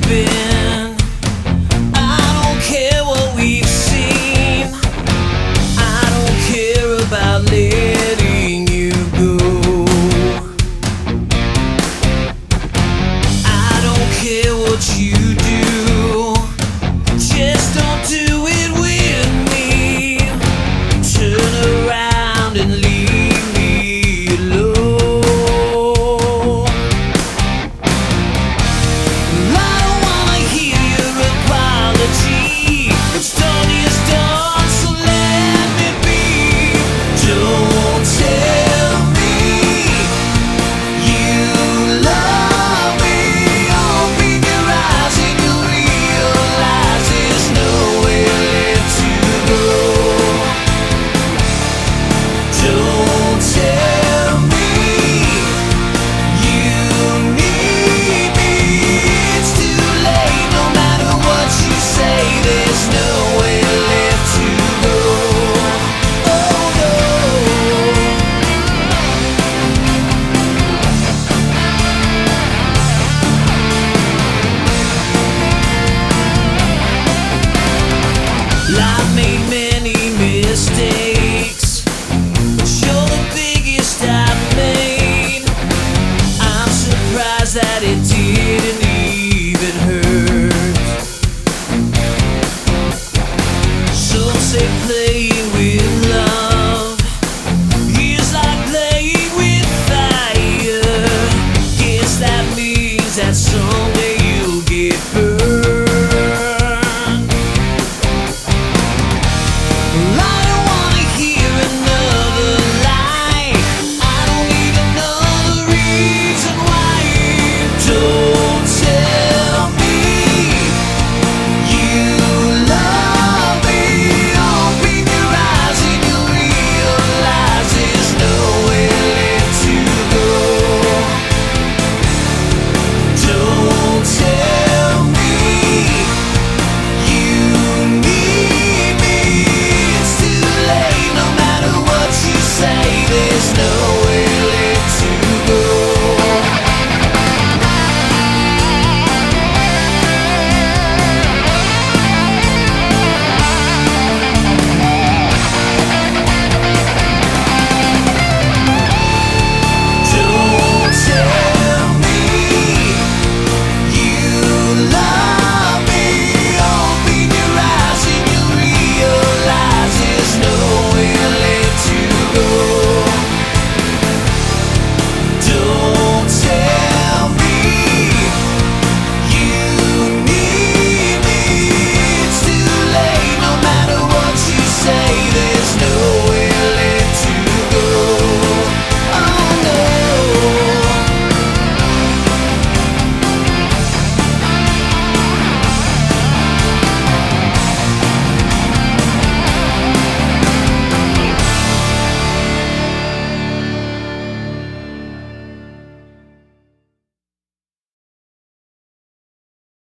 been day